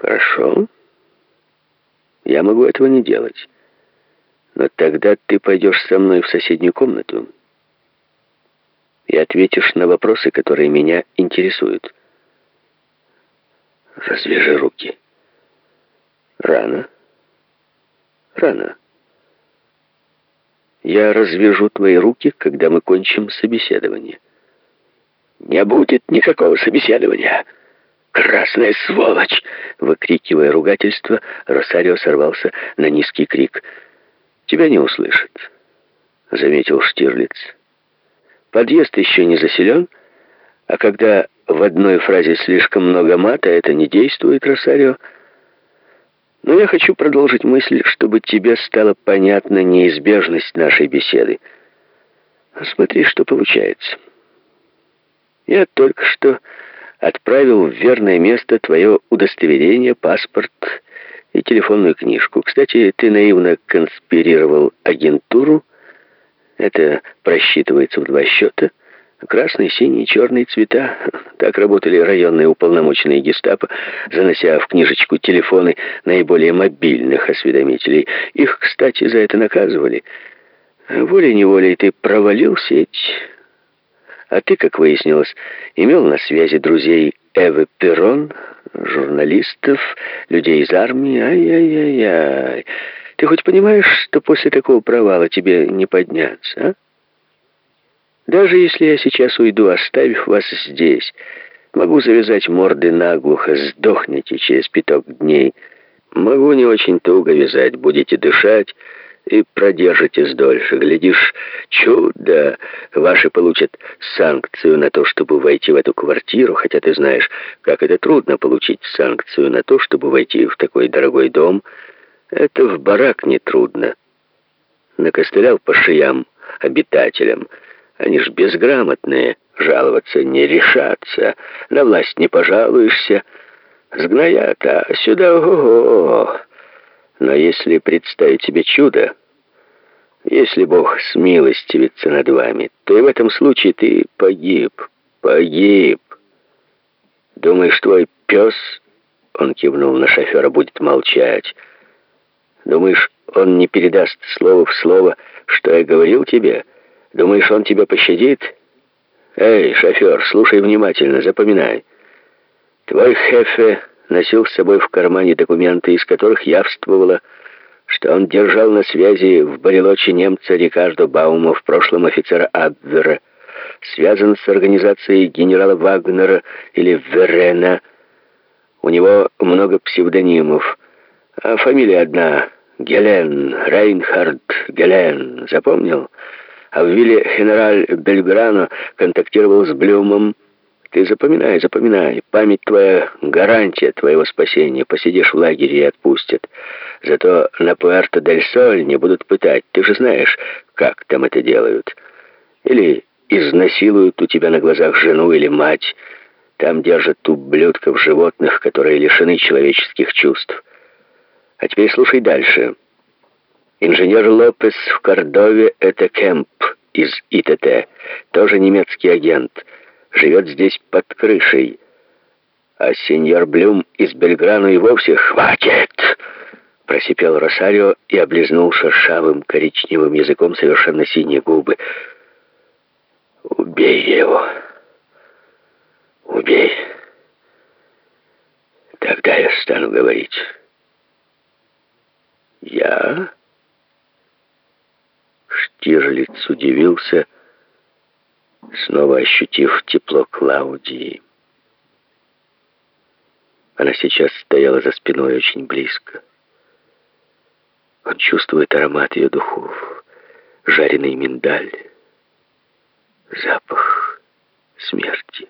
Хорошо. Я могу этого не делать. Но тогда ты пойдешь со мной в соседнюю комнату и ответишь на вопросы, которые меня интересуют. Развяжи руки. Рано. Рано. Я развяжу твои руки, когда мы кончим собеседование. Не будет никакого собеседования. «Красная сволочь!» Выкрикивая ругательство, Росарио сорвался на низкий крик. «Тебя не услышат», — заметил Штирлиц. «Подъезд еще не заселен, а когда в одной фразе слишком много мата, это не действует, Росарио. Но я хочу продолжить мысль, чтобы тебе стала понятна неизбежность нашей беседы. Смотри, что получается. Я только что отправил в верное место твое удостоверение, паспорт и телефонную книжку. Кстати, ты наивно конспирировал агентуру. Это просчитывается в два счета. Красный, синий, черный цвета. Так работали районные уполномоченные гестапо, занося в книжечку телефоны наиболее мобильных осведомителей. Их, кстати, за это наказывали. Волей-неволей ты провалил сеть, а ты, как выяснилось, имел на связи друзей Эвы Перрон, журналистов, людей из армии. Ай-яй-яй-яй. Ты хоть понимаешь, что после такого провала тебе не подняться, а? Даже если я сейчас уйду, оставив вас здесь, могу завязать морды наглухо, сдохнете через пяток дней. Могу не очень туго вязать, будете дышать, и продержитесь дольше. Глядишь, чудо, ваши получат санкцию на то, чтобы войти в эту квартиру, хотя ты знаешь, как это трудно получить санкцию на то, чтобы войти в такой дорогой дом. Это в барак не трудно. Накостылял по шеям обитателям. Они ж безграмотные, жаловаться не решатся, на власть не пожалуешься. Сгноят, а сюда ого-го. Но если представить себе чудо, если Бог смилостивится над вами, то и в этом случае ты погиб, погиб. Думаешь, твой пес, он кивнул на шофера, будет молчать. Думаешь, он не передаст слово в слово, что я говорил тебе? Думаешь, он тебя пощадит? Эй, шофер, слушай внимательно, запоминай. Твой хефе носил с собой в кармане документы, из которых явствовало, что он держал на связи в Барелоче немца Рикардо Баума, в прошлом офицера Абвера, связан с организацией генерала Вагнера или Верена. У него много псевдонимов, а фамилия одна — Гелен, Рейнхард Гелен, запомнил? А в вилле генераль Бельграно контактировал с Блюмом, ты запоминай, запоминай. Память твоя — гарантия твоего спасения. Посидишь в лагере и отпустят. Зато на Пуэрто-дель-Соль не будут пытать. Ты же знаешь, как там это делают. Или изнасилуют у тебя на глазах жену или мать. Там держат ублюдков животных, которые лишены человеческих чувств. А теперь слушай дальше. Инженер Лопес в Кордове — это Кемп из ИТТ, тоже немецкий агент — живет здесь под крышей. А сеньор Блюм из Бельграну и вовсе хватит!» Просипел Росарио и облизнул шершавым коричневым языком совершенно синие губы. «Убей его! Убей! Тогда я стану говорить». «Я?» Штирлиц удивился, — снова ощутив тепло Клаудии. Она сейчас стояла за спиной очень близко. Он чувствует аромат ее духов, жареный миндаль, запах смерти.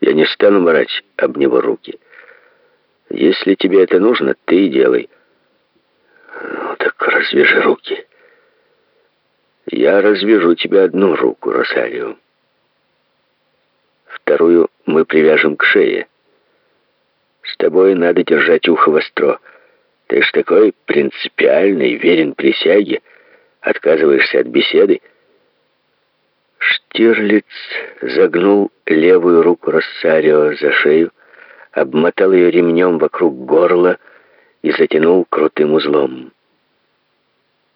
Я не стану морать об него руки. Если тебе это нужно, ты и делай. Ну так развяжи руки. Я развяжу тебе одну руку, Росарио. Вторую мы привяжем к шее. С тобой надо держать ухо востро. Ты ж такой принципиальный, верен присяге. Отказываешься от беседы. Штирлиц загнул левую руку Россарио за шею, обмотал ее ремнем вокруг горла и затянул крутым узлом.